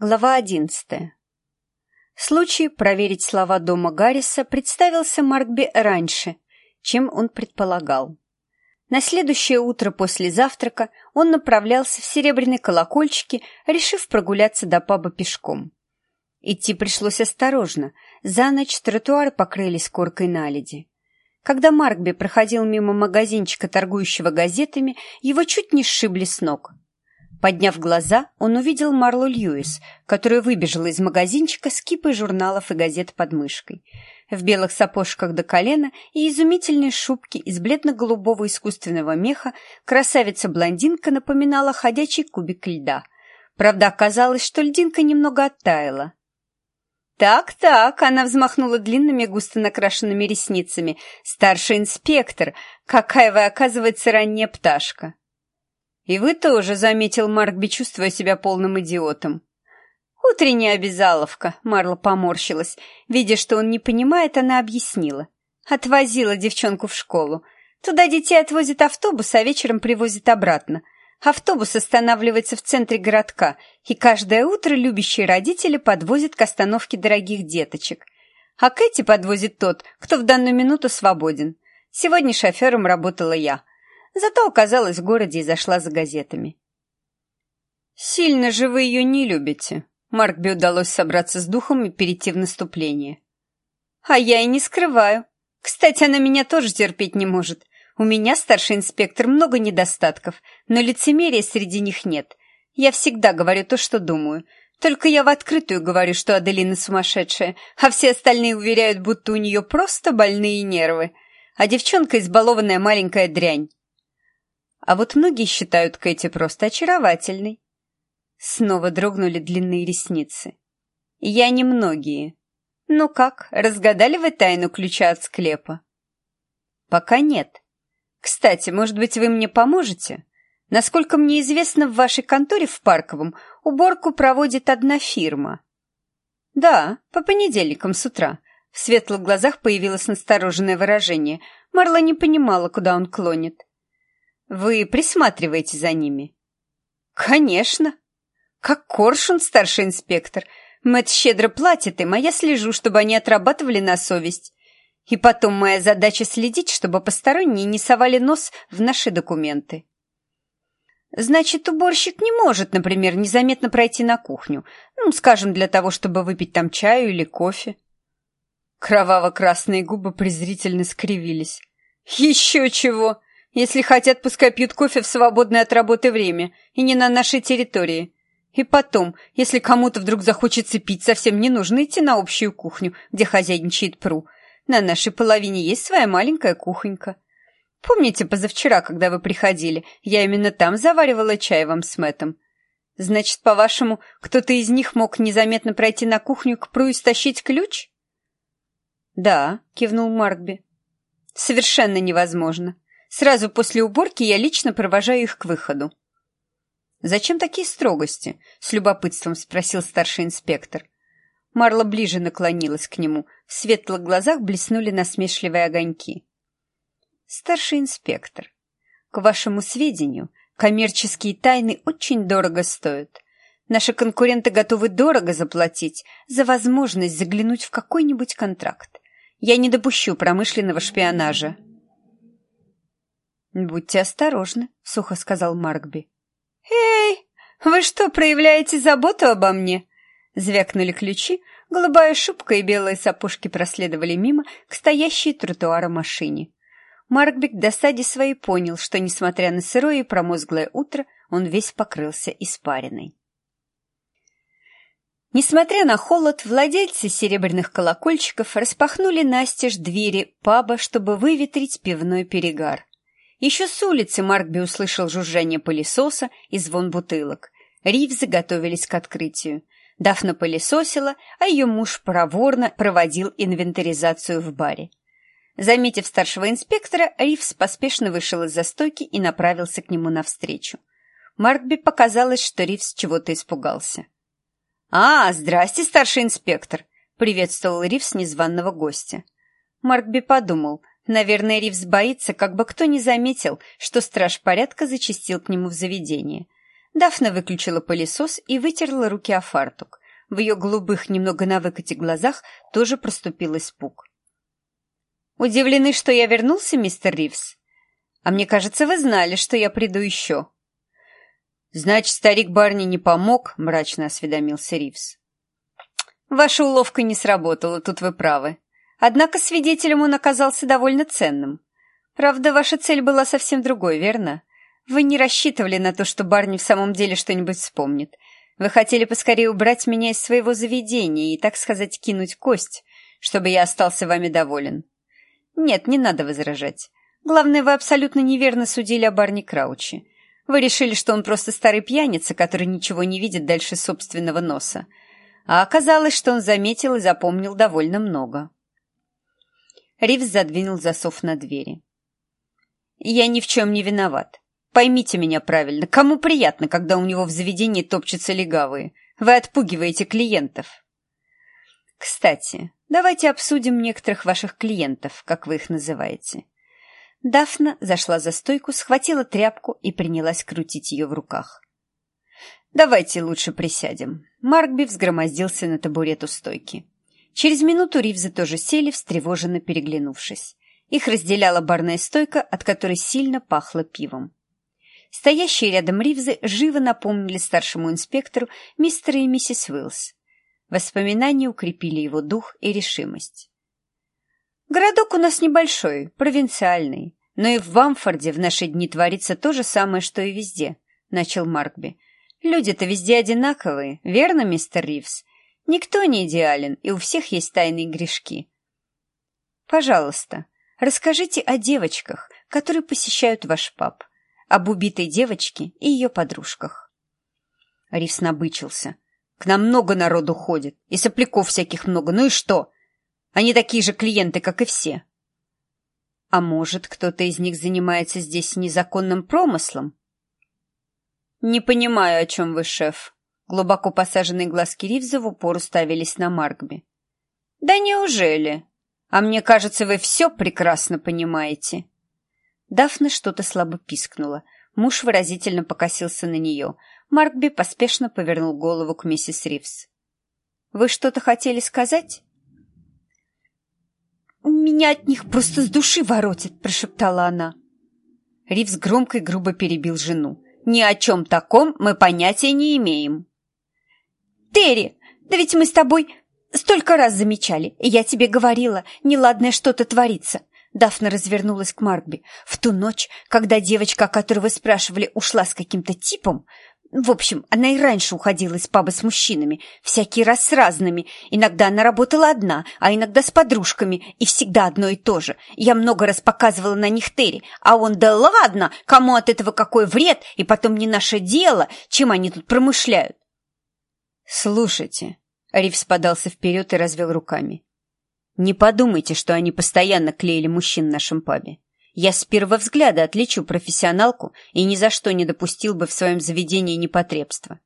Глава одиннадцатая. Случай проверить слова дома Гарриса представился Маркби раньше, чем он предполагал. На следующее утро после завтрака он направлялся в серебряные колокольчики, решив прогуляться до паба пешком. Идти пришлось осторожно, за ночь тротуары покрылись коркой наледи. Когда Маркби проходил мимо магазинчика, торгующего газетами, его чуть не сшибли с ног – Подняв глаза, он увидел Марлу Льюис, которая выбежала из магазинчика с кипой журналов и газет под мышкой. В белых сапожках до колена и изумительной шубке из бледно-голубого искусственного меха красавица-блондинка напоминала ходячий кубик льда. Правда, оказалось, что льдинка немного оттаяла. «Так-так», — она взмахнула длинными густо накрашенными ресницами. «Старший инспектор, какая вы, оказывается, ранняя пташка!» «И вы тоже», — заметил Маркби, чувствуя себя полным идиотом. «Утренняя обязаловка», — Марла поморщилась. Видя, что он не понимает, она объяснила. Отвозила девчонку в школу. Туда детей отвозит автобус, а вечером привозит обратно. Автобус останавливается в центре городка, и каждое утро любящие родители подвозят к остановке дорогих деточек. А Кэти подвозит тот, кто в данную минуту свободен. Сегодня шофером работала я — Зато оказалась в городе и зашла за газетами. «Сильно же вы ее не любите», — Маркби удалось собраться с духом и перейти в наступление. «А я и не скрываю. Кстати, она меня тоже терпеть не может. У меня, старший инспектор, много недостатков, но лицемерия среди них нет. Я всегда говорю то, что думаю. Только я в открытую говорю, что Аделина сумасшедшая, а все остальные уверяют, будто у нее просто больные нервы. А девчонка избалованная маленькая дрянь. А вот многие считают Кэти просто очаровательной. Снова дрогнули длинные ресницы. Я не многие. Ну как, разгадали вы тайну ключа от склепа? Пока нет. Кстати, может быть, вы мне поможете? Насколько мне известно, в вашей конторе в Парковом уборку проводит одна фирма. Да, по понедельникам с утра. В светлых глазах появилось настороженное выражение. Марла не понимала, куда он клонит. Вы присматриваете за ними? Конечно. Как коршун, старший инспектор. Мэтт щедро платит им, а я слежу, чтобы они отрабатывали на совесть. И потом моя задача следить, чтобы посторонние не совали нос в наши документы. Значит, уборщик не может, например, незаметно пройти на кухню, ну, скажем, для того, чтобы выпить там чаю или кофе. Кроваво-красные губы презрительно скривились. Еще чего! Если хотят, пускай пьют кофе в свободное от работы время, и не на нашей территории. И потом, если кому-то вдруг захочется пить, совсем не нужно идти на общую кухню, где хозяйничает Пру. На нашей половине есть своя маленькая кухонька. Помните, позавчера, когда вы приходили, я именно там заваривала чай вам с Мэттом? Значит, по-вашему, кто-то из них мог незаметно пройти на кухню к Пру и стащить ключ? Да, кивнул Маркби. Совершенно невозможно. Сразу после уборки я лично провожаю их к выходу. «Зачем такие строгости?» — с любопытством спросил старший инспектор. Марла ближе наклонилась к нему. В светлых глазах блеснули насмешливые огоньки. «Старший инспектор, к вашему сведению, коммерческие тайны очень дорого стоят. Наши конкуренты готовы дорого заплатить за возможность заглянуть в какой-нибудь контракт. Я не допущу промышленного шпионажа». «Будьте осторожны», — сухо сказал Маркби. «Эй, вы что, проявляете заботу обо мне?» Звякнули ключи, голубая шубка и белые сапожки проследовали мимо к стоящей тротуара машине. Маркби к досаде своей понял, что, несмотря на сырое и промозглое утро, он весь покрылся испариной. Несмотря на холод, владельцы серебряных колокольчиков распахнули настежь двери паба, чтобы выветрить пивной перегар. Еще с улицы Маркби услышал жужжание пылесоса и звон бутылок. Ривзы готовились к открытию. Дафна пылесосила, а ее муж проворно проводил инвентаризацию в баре. Заметив старшего инспектора, Ривз поспешно вышел из застойки и направился к нему навстречу. Маркби показалось, что Ривз чего-то испугался. «А, здрасте, старший инспектор!» — приветствовал Ривз незваного гостя. Маркби подумал — Наверное, Ривз боится, как бы кто ни заметил, что страж порядка зачастил к нему в заведение. Дафна выключила пылесос и вытерла руки о фартук. В ее голубых, немного на выкате глазах тоже проступил испуг. «Удивлены, что я вернулся, мистер Ривз? А мне кажется, вы знали, что я приду еще». «Значит, старик Барни не помог?» — мрачно осведомился Ривз. «Ваша уловка не сработала, тут вы правы. Однако свидетелем он оказался довольно ценным. Правда, ваша цель была совсем другой, верно? Вы не рассчитывали на то, что Барни в самом деле что-нибудь вспомнит. Вы хотели поскорее убрать меня из своего заведения и, так сказать, кинуть кость, чтобы я остался вами доволен. Нет, не надо возражать. Главное, вы абсолютно неверно судили о Барни Крауче. Вы решили, что он просто старый пьяница, который ничего не видит дальше собственного носа. А оказалось, что он заметил и запомнил довольно много. Ривз задвинул засов на двери. «Я ни в чем не виноват. Поймите меня правильно. Кому приятно, когда у него в заведении топчутся легавые? Вы отпугиваете клиентов». «Кстати, давайте обсудим некоторых ваших клиентов, как вы их называете. Дафна зашла за стойку, схватила тряпку и принялась крутить ее в руках. «Давайте лучше присядем». Маркби взгромоздился на табурет у стойки. Через минуту Ривзы тоже сели, встревоженно переглянувшись. Их разделяла барная стойка, от которой сильно пахло пивом. Стоящие рядом Ривзы живо напомнили старшему инспектору мистера и миссис Уиллс. Воспоминания укрепили его дух и решимость. Городок у нас небольшой, провинциальный, но и в Вамфорде в наши дни творится то же самое, что и везде, — начал Маркби. Люди-то везде одинаковые, верно, мистер Ривз? Никто не идеален, и у всех есть тайные грешки. Пожалуйста, расскажите о девочках, которые посещают ваш паб, об убитой девочке и ее подружках. Ривз набычился. К нам много народу ходит, и сопляков всяких много, ну и что? Они такие же клиенты, как и все. А может, кто-то из них занимается здесь незаконным промыслом? Не понимаю, о чем вы, шеф. Глубоко посаженные глазки Ривза в упор уставились на Маркби. Да неужели? А мне кажется, вы все прекрасно понимаете. Дафна что-то слабо пискнула. Муж выразительно покосился на нее. Маркби поспешно повернул голову к миссис Ривз. «Вы что-то хотели сказать?» «Меня от них просто с души воротит», — прошептала она. Ривз громко и грубо перебил жену. «Ни о чем таком мы понятия не имеем». «Терри, да ведь мы с тобой столько раз замечали, и я тебе говорила, неладное что-то творится». Дафна развернулась к Маркби. В ту ночь, когда девочка, о которой вы спрашивали, ушла с каким-то типом, в общем, она и раньше уходила из паба с мужчинами, всякий раз с разными. Иногда она работала одна, а иногда с подружками, и всегда одно и то же. Я много раз показывала на них Терри, а он, да ладно, кому от этого какой вред, и потом не наше дело, чем они тут промышляют. Слушайте, Ривз подался вперед и развел руками. Не подумайте, что они постоянно клеили мужчин в нашем пабе. Я с первого взгляда отличу профессионалку и ни за что не допустил бы в своем заведении непотребства.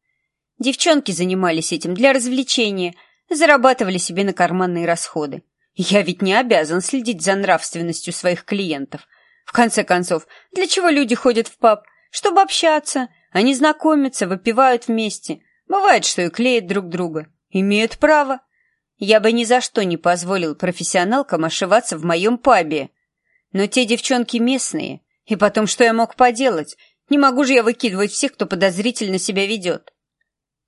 Девчонки занимались этим для развлечения, зарабатывали себе на карманные расходы. Я ведь не обязан следить за нравственностью своих клиентов. В конце концов, для чего люди ходят в паб? Чтобы общаться. Они знакомятся, выпивают вместе. Бывает, что и клеят друг друга. Имеют право. Я бы ни за что не позволил профессионалкам ошиваться в моем пабе. Но те девчонки местные. И потом, что я мог поделать? Не могу же я выкидывать всех, кто подозрительно себя ведет.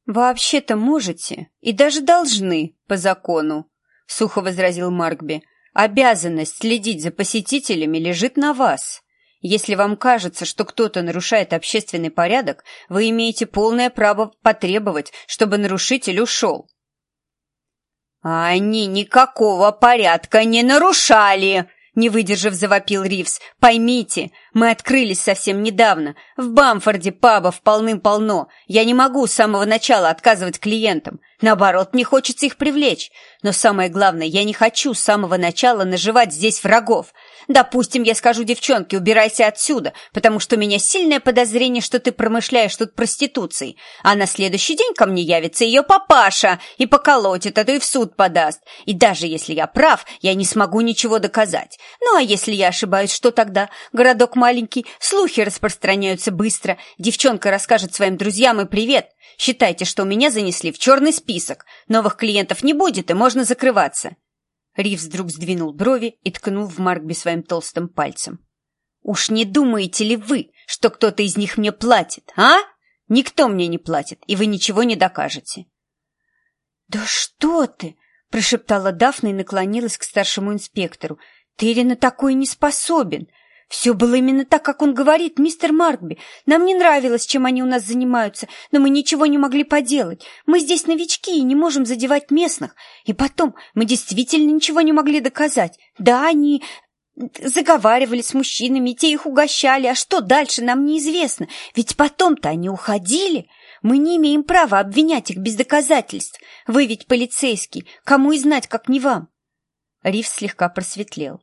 «Вообще-то можете и даже должны по закону», — сухо возразил Маркби. «Обязанность следить за посетителями лежит на вас. Если вам кажется, что кто-то нарушает общественный порядок, вы имеете полное право потребовать, чтобы нарушитель ушел». «А они никакого порядка не нарушали!» Не выдержав, завопил Ривз. «Поймите, мы открылись совсем недавно. В Бамфорде пабов полным-полно. Я не могу с самого начала отказывать клиентам. Наоборот, мне хочется их привлечь. Но самое главное, я не хочу с самого начала наживать здесь врагов. Допустим, я скажу девчонке, убирайся отсюда, потому что у меня сильное подозрение, что ты промышляешь тут проституцией. А на следующий день ко мне явится ее папаша и поколотит, а то и в суд подаст. И даже если я прав, я не смогу ничего доказать. Ну а если я ошибаюсь, что тогда? Городок маленький, слухи распространяются быстро. Девчонка расскажет своим друзьям и привет. Считайте, что меня занесли в черный список. Новых клиентов не будет, и можно закрываться. Ривз вдруг сдвинул брови и ткнул в Маркби своим толстым пальцем. «Уж не думаете ли вы, что кто-то из них мне платит, а? Никто мне не платит, и вы ничего не докажете». «Да что ты!» — прошептала Дафна и наклонилась к старшему инспектору. «Ты на такой не способен. Все было именно так, как он говорит, мистер Маркби. Нам не нравилось, чем они у нас занимаются, но мы ничего не могли поделать. Мы здесь новички и не можем задевать местных. И потом, мы действительно ничего не могли доказать. Да, они заговаривали с мужчинами, те их угощали, а что дальше, нам неизвестно. Ведь потом-то они уходили. Мы не имеем права обвинять их без доказательств. Вы ведь полицейский, кому и знать, как не вам. Рив слегка просветлел.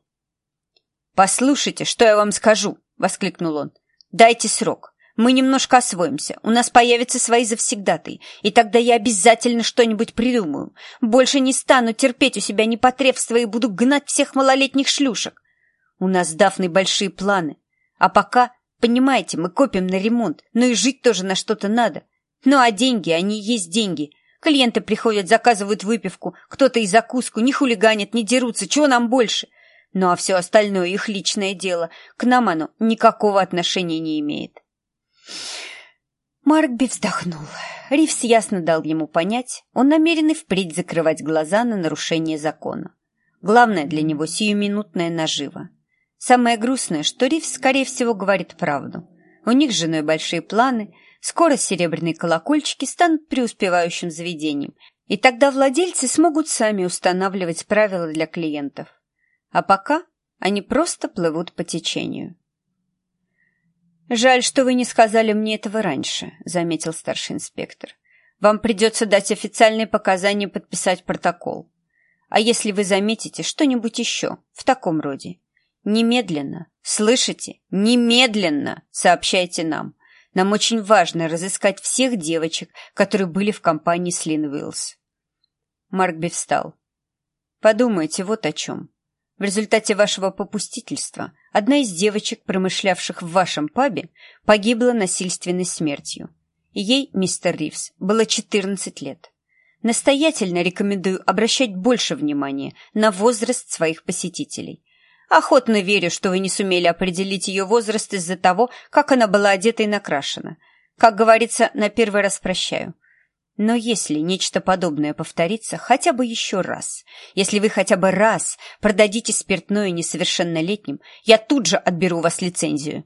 «Послушайте, что я вам скажу!» — воскликнул он. «Дайте срок. Мы немножко освоимся. У нас появятся свои завсегдатые, и тогда я обязательно что-нибудь придумаю. Больше не стану терпеть у себя непотребства и буду гнать всех малолетних шлюшек. У нас с Дафной большие планы. А пока, понимаете, мы копим на ремонт, но и жить тоже на что-то надо. Ну а деньги, они есть деньги. Клиенты приходят, заказывают выпивку, кто-то и закуску, не хулиганят, не дерутся, чего нам больше? Ну а все остальное их личное дело. К нам оно никакого отношения не имеет. Маркби вздохнул. Ривс ясно дал ему понять, он намерен и впредь закрывать глаза на нарушение закона. Главное для него сиюминутная нажива. Самое грустное, что Ривс, скорее всего, говорит правду. У них с женой большие планы, скоро серебряные колокольчики станут преуспевающим заведением, и тогда владельцы смогут сами устанавливать правила для клиентов. А пока они просто плывут по течению. «Жаль, что вы не сказали мне этого раньше», — заметил старший инспектор. «Вам придется дать официальные показания подписать протокол. А если вы заметите что-нибудь еще в таком роде, немедленно, слышите, немедленно сообщайте нам. Нам очень важно разыскать всех девочек, которые были в компании Слин Уиллс». Маркби встал. «Подумайте вот о чем. В результате вашего попустительства одна из девочек, промышлявших в вашем пабе, погибла насильственной смертью. ей, мистер Ривз, было 14 лет. Настоятельно рекомендую обращать больше внимания на возраст своих посетителей. Охотно верю, что вы не сумели определить ее возраст из-за того, как она была одета и накрашена. Как говорится, на первый раз прощаю. Но если нечто подобное повторится хотя бы еще раз, если вы хотя бы раз продадите спиртное несовершеннолетним, я тут же отберу у вас лицензию.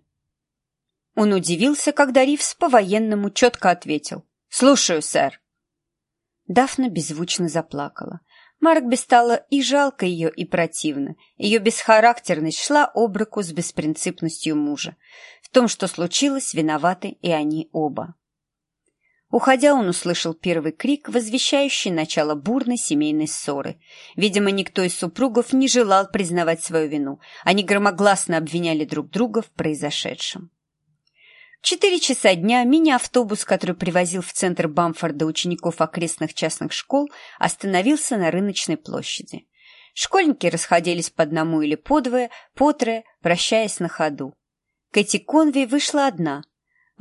Он удивился, когда Ривс по-военному четко ответил. «Слушаю, сэр». Дафна беззвучно заплакала. Маркби стало и жалко ее, и противно. Ее бесхарактерность шла об руку с беспринципностью мужа. В том, что случилось, виноваты и они оба. Уходя, он услышал первый крик, возвещающий начало бурной семейной ссоры. Видимо, никто из супругов не желал признавать свою вину. Они громогласно обвиняли друг друга в произошедшем. В четыре часа дня мини-автобус, который привозил в центр Бамфорда учеников окрестных частных школ, остановился на рыночной площади. Школьники расходились по одному или по двое, по трое, прощаясь на ходу. Кэти Конви вышла одна –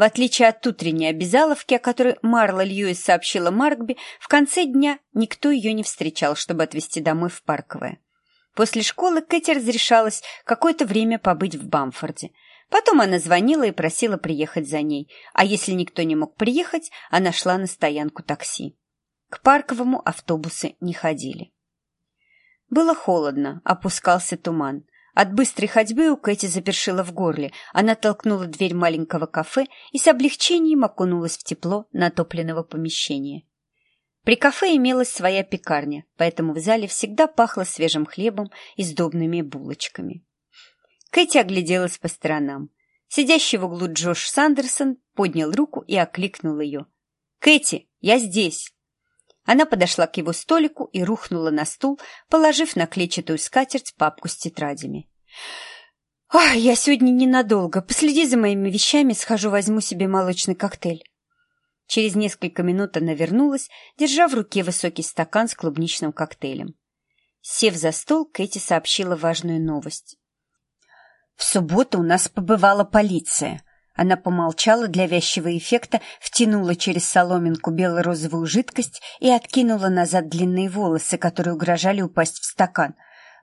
в отличие от утренней обязаловки, о которой Марла Льюис сообщила Маркби, в конце дня никто ее не встречал, чтобы отвезти домой в Парковое. После школы Кэти разрешалась какое-то время побыть в Бамфорде. Потом она звонила и просила приехать за ней, а если никто не мог приехать, она шла на стоянку такси. К Парковому автобусы не ходили. Было холодно, опускался туман. От быстрой ходьбы у Кэти запершила в горле. Она толкнула дверь маленького кафе и с облегчением окунулась в тепло натопленного помещения. При кафе имелась своя пекарня, поэтому в зале всегда пахло свежим хлебом и сдобными булочками. Кэти огляделась по сторонам. Сидящий в углу Джош Сандерсон поднял руку и окликнул ее. «Кэти, я здесь!» Она подошла к его столику и рухнула на стул, положив на клетчатую скатерть папку с тетрадями. «Ах, я сегодня ненадолго. Последи за моими вещами, схожу, возьму себе молочный коктейль». Через несколько минут она вернулась, держа в руке высокий стакан с клубничным коктейлем. Сев за стол, Кэти сообщила важную новость. В субботу у нас побывала полиция. Она помолчала для вязчего эффекта, втянула через соломинку бело-розовую жидкость и откинула назад длинные волосы, которые угрожали упасть в стакан.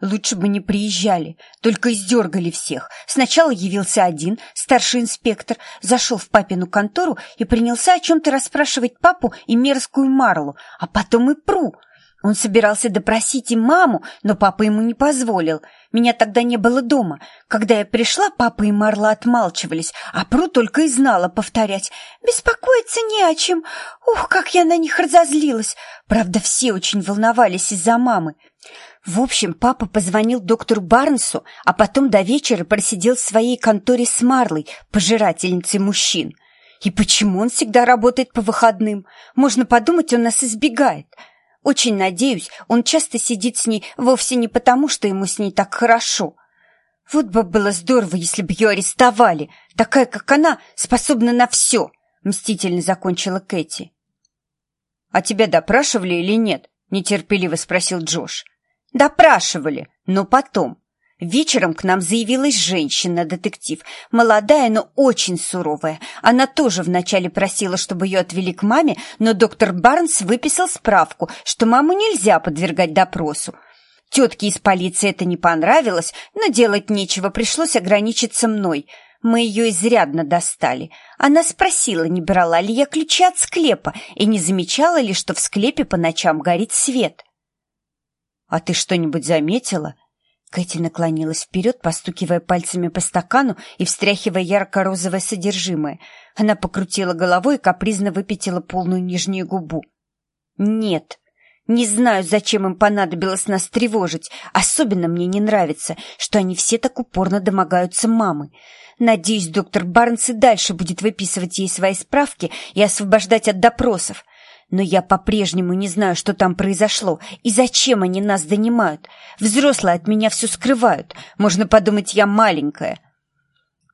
Лучше бы не приезжали, только издергали всех. Сначала явился один, старший инспектор, зашел в папину контору и принялся о чем-то расспрашивать папу и мерзкую Марлу, а потом и Пру — он собирался допросить и маму, но папа ему не позволил. Меня тогда не было дома. Когда я пришла, папа и Марла отмалчивались, а Пру только и знала повторять. «Беспокоиться не о чем. Ух, как я на них разозлилась!» Правда, все очень волновались из-за мамы. В общем, папа позвонил доктору Барнсу, а потом до вечера просидел в своей конторе с Марлой, пожирательницей мужчин. И почему он всегда работает по выходным? Можно подумать, он нас избегает. Очень надеюсь, он часто сидит с ней вовсе не потому, что ему с ней так хорошо. Вот бы было здорово, если бы ее арестовали. Такая, как она, способна на все, — мстительно закончила Кэти. — А тебя допрашивали или нет? — нетерпеливо спросил Джош. — Допрашивали, но потом. Вечером к нам заявилась женщина-детектив, молодая, но очень суровая. Она тоже вначале просила, чтобы ее отвели к маме, но доктор Барнс выписал справку, что маму нельзя подвергать допросу. Тетке из полиции это не понравилось, но делать нечего, пришлось ограничиться мной. Мы ее изрядно достали. Она спросила, не брала ли я ключи от склепа и не замечала ли, что в склепе по ночам горит свет. «А ты что-нибудь заметила?» Кэти наклонилась вперед, постукивая пальцами по стакану и встряхивая ярко-розовое содержимое. Она покрутила головой и капризно выпятила полную нижнюю губу. «Нет, не знаю, зачем им понадобилось нас тревожить. Особенно мне не нравится, что они все так упорно домогаются мамы. Надеюсь, доктор Барнс и дальше будет выписывать ей свои справки и освобождать от допросов. Но я по-прежнему не знаю, что там произошло и зачем они нас донимают. Взрослые от меня все скрывают. Можно подумать, я маленькая.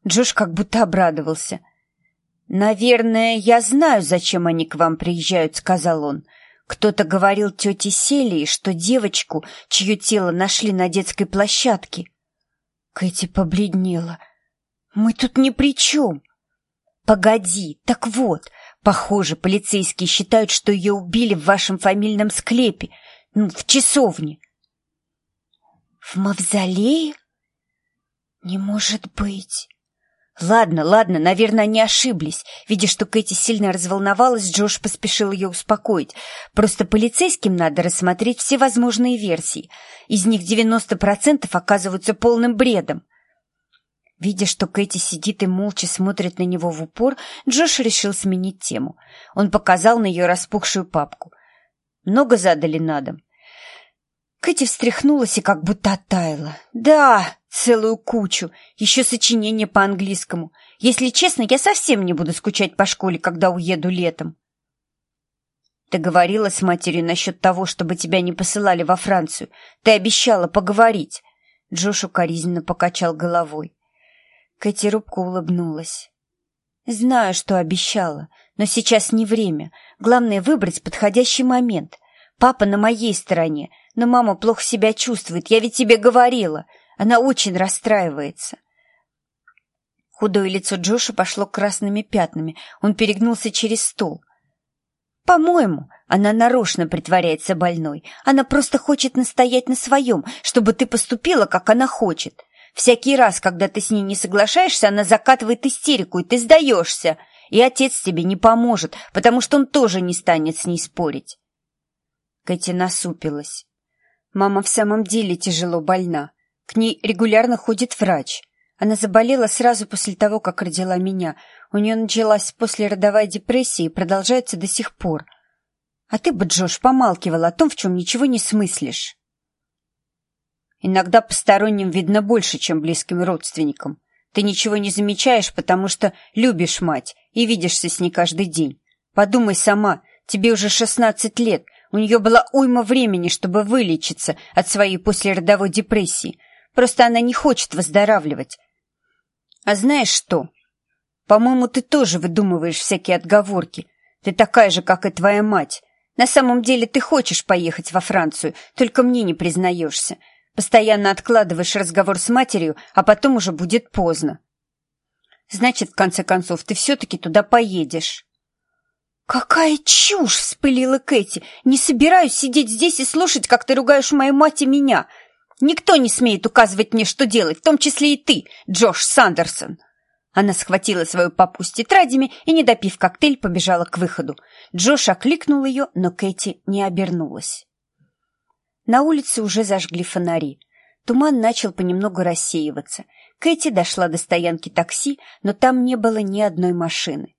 Джош как будто обрадовался. «Наверное, я знаю, зачем они к вам приезжают», — сказал он. «Кто-то говорил тете Селии, что девочку, чье тело нашли на детской площадке». Кэти побледнела. «Мы тут ни при чем». «Погоди, так вот, Похоже, полицейские считают, что ее убили в вашем фамильном склепе, ну, в часовне. В мавзолее? Не может быть. Ладно, ладно, наверное, они ошиблись. Видя, что Кэти сильно разволновалась, Джош поспешил ее успокоить. Просто полицейским надо рассмотреть все возможные версии. Из них 90% оказываются полным бредом. Видя, что Кэти сидит и молча смотрит на него в упор, Джош решил сменить тему. Он показал на ее распухшую папку. «Много задали на дом?» Кэти встряхнулась и как будто оттаяла. «Да, целую кучу. Еще сочинение по английскому. Если честно, я совсем не буду скучать по школе, когда уеду летом». «Ты говорила с матерью насчет того, чтобы тебя не посылали во Францию. Ты обещала поговорить». Джош укоризненно покачал головой. Кэти робко улыбнулась. «Знаю, что обещала, но сейчас не время. Главное — выбрать подходящий момент. Папа на моей стороне, но мама плохо себя чувствует, я ведь тебе говорила. Она очень расстраивается». Худое лицо Джоша пошло красными пятнами. Он перегнулся через стол. «По-моему, она нарочно притворяется больной. Она просто хочет настоять на своем, чтобы ты поступила, как она хочет. Всякий раз, когда ты с ней не соглашаешься, она закатывает истерику, и ты сдаешься. И отец тебе не поможет, потому что он тоже не станет с ней спорить. Кэти насупилась. Мама в самом деле тяжело больна. К ней регулярно ходит врач. Она заболела сразу после того, как родила меня. У нее началась послеродовая депрессия и продолжается до сих пор. А ты бы, Джош, помалкивал о том, в чем ничего не смыслишь. Иногда посторонним видно больше, чем близким родственникам. Ты ничего не замечаешь, потому что любишь мать и видишься с ней каждый день. Подумай сама, тебе уже шестнадцать лет, у нее была уйма времени, чтобы вылечиться от своей послеродовой депрессии. Просто она не хочет выздоравливать. А знаешь что? По-моему, ты тоже выдумываешь всякие отговорки. Ты такая же, как и твоя мать. На самом деле ты хочешь поехать во Францию, только мне не признаешься. Постоянно откладываешь разговор с матерью, а потом уже будет поздно. Значит, в конце концов, ты все-таки туда поедешь. «Какая чушь!» — вспылила Кэти. «Не собираюсь сидеть здесь и слушать, как ты ругаешь мою мать и меня. Никто не смеет указывать мне, что делать, в том числе и ты, Джош Сандерсон!» Она схватила свою папу с тетрадями и, не допив коктейль, побежала к выходу. Джош окликнул ее, но Кэти не обернулась. На улице уже зажгли фонари. Туман начал понемногу рассеиваться. Кэти дошла до стоянки такси, но там не было ни одной машины.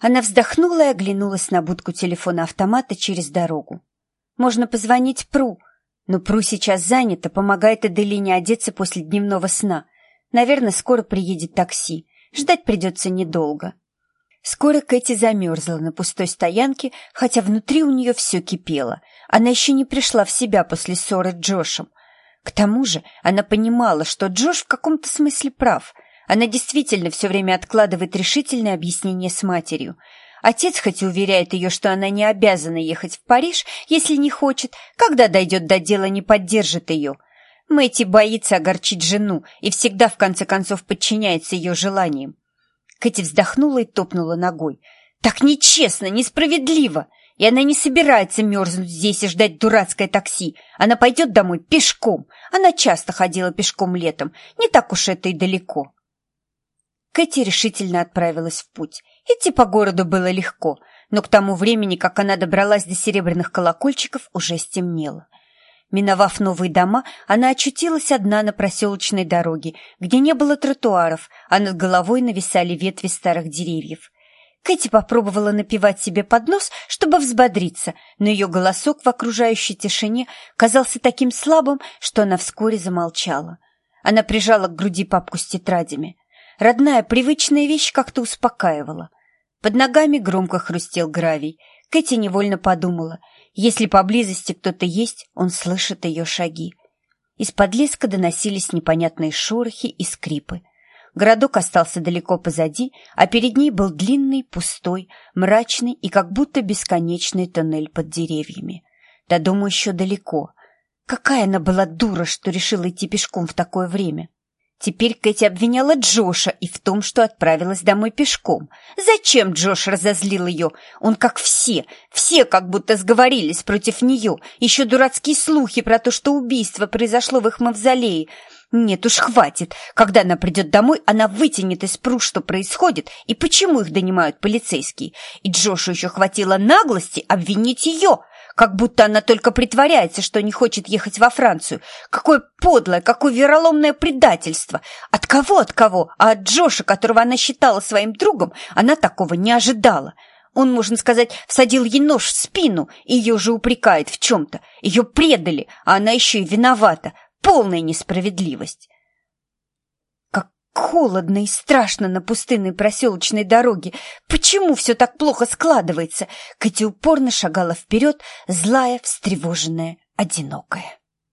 Она вздохнула и оглянулась на будку телефона-автомата через дорогу. «Можно позвонить Пру», но Пру сейчас занята, помогает Эделине одеться после дневного сна. Наверное, скоро приедет такси. Ждать придется недолго. Скоро Кэти замерзла на пустой стоянке, хотя внутри у нее все кипело. Она еще не пришла в себя после ссоры с Джошем. К тому же она понимала, что Джош в каком-то смысле прав. Она действительно все время откладывает решительное объяснение с матерью. Отец хоть и уверяет ее, что она не обязана ехать в Париж, если не хочет, когда дойдет до дела, не поддержит ее. Мэти боится огорчить жену и всегда, в конце концов, подчиняется ее желаниям. Кэти вздохнула и топнула ногой. «Так нечестно, несправедливо!» И она не собирается мерзнуть здесь и ждать дурацкое такси. Она пойдет домой пешком. Она часто ходила пешком летом. Не так уж это и далеко. Кэти решительно отправилась в путь. Идти по городу было легко, но к тому времени, как она добралась до серебряных колокольчиков, уже стемнело. Миновав новые дома, она очутилась одна на проселочной дороге, где не было тротуаров, а над головой нависали ветви старых деревьев. Кэти попробовала напевать себе под нос, чтобы взбодриться, но ее голосок в окружающей тишине казался таким слабым, что она вскоре замолчала. Она прижала к груди папку с тетрадями. Родная, привычная вещь как-то успокаивала. Под ногами громко хрустел гравий. Кэти невольно подумала, если поблизости кто-то есть, он слышит ее шаги. Из-под леска доносились непонятные шорохи и скрипы. Городок остался далеко позади, а перед ней был длинный, пустой, мрачный и как будто бесконечный тоннель под деревьями. До дома еще далеко. Какая она была дура, что решила идти пешком в такое время. Теперь Кэти обвиняла Джоша и в том, что отправилась домой пешком. Зачем Джош разозлил ее? Он как все, все как будто сговорились против нее. Еще дурацкие слухи про то, что убийство произошло в их мавзолее. Нет уж, хватит. Когда она придет домой, она вытянет из пру, что происходит и почему их донимают полицейские. И Джошу еще хватило наглости обвинить ее – как будто она только притворяется, что не хочет ехать во Францию. Какое подлое, какое вероломное предательство! От кого, от кого? А от Джоша, которого она считала своим другом, она такого не ожидала. Он, можно сказать, всадил ей нож в спину и ее же упрекает в чем-то. Ее предали, а она еще и виновата. Полная несправедливость. Холодно и страшно на пустынной проселочной дороге. Почему все так плохо складывается? Катя упорно шагала вперед, злая, встревоженная, одинокая.